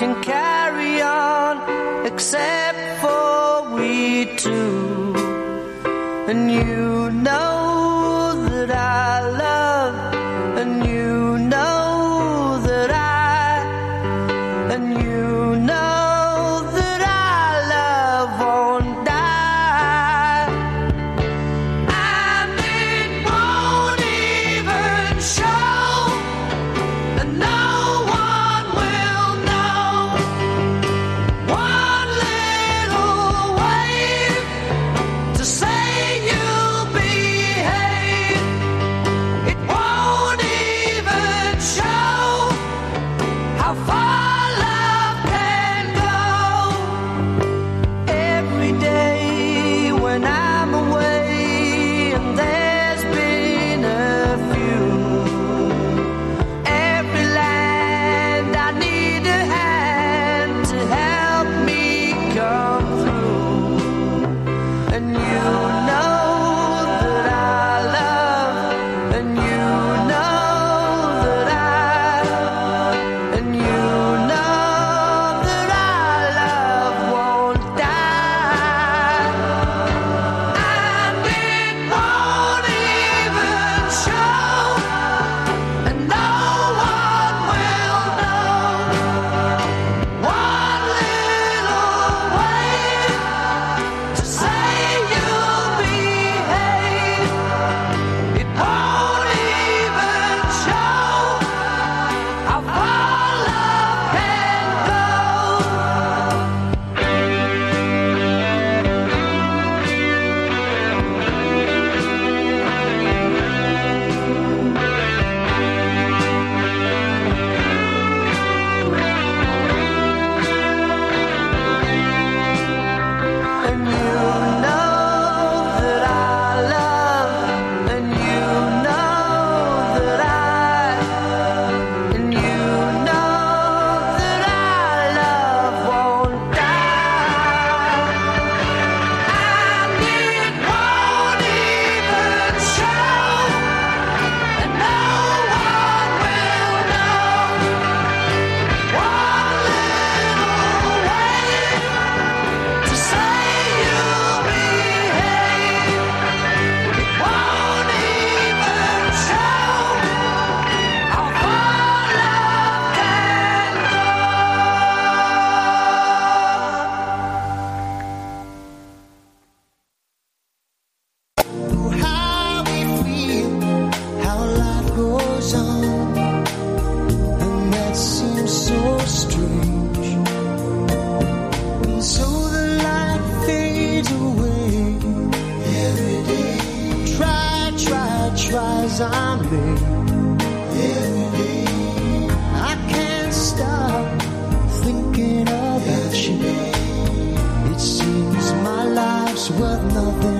can carry on except for we two. And you know nothing without you. But